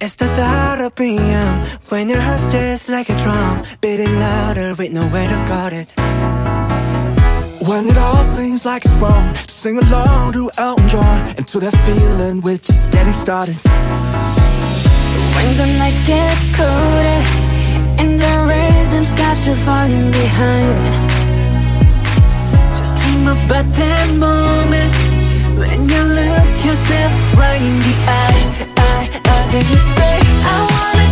It's the thought of being when your heart's just like a drum, beating louder with nowhere to guard it. When it all seems like it's wrong, to sing along to Elton John and to that feeling we're just getting started. When the nights get colder and the rhythm's got you falling behind, just dream about that moment when you look yourself right in the eye. Then you say I wanna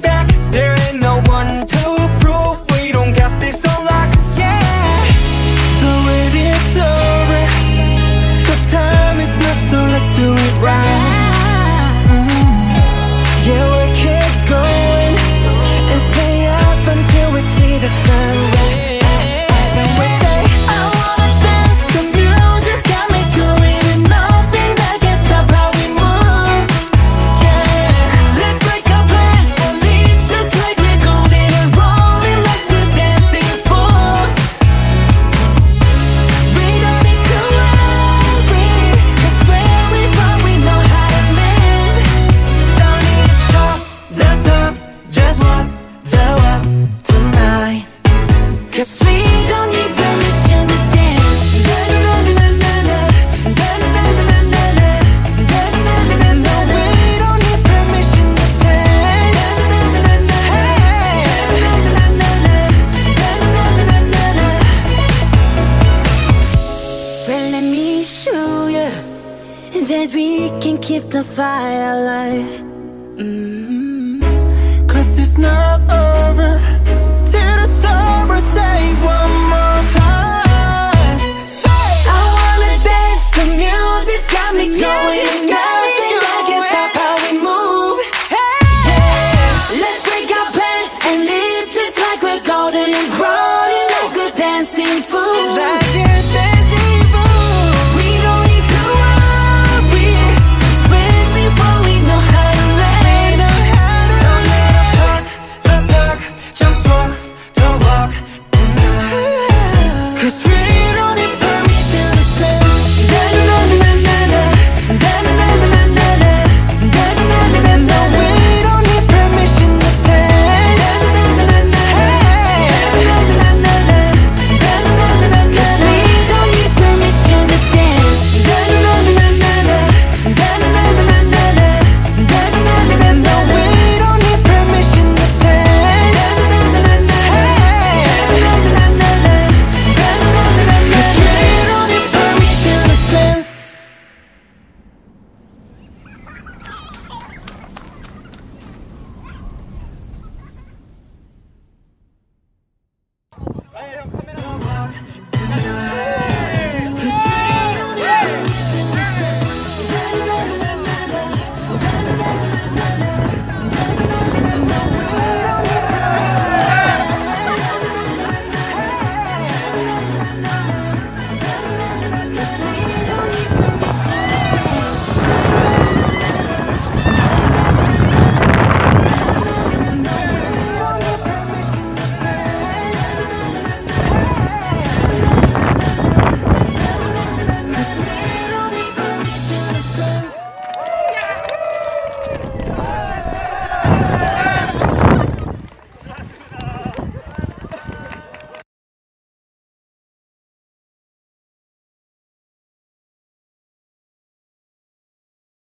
back, there ain't no one we can keep the fire alive. Mm -hmm. Cause it's not Yeah.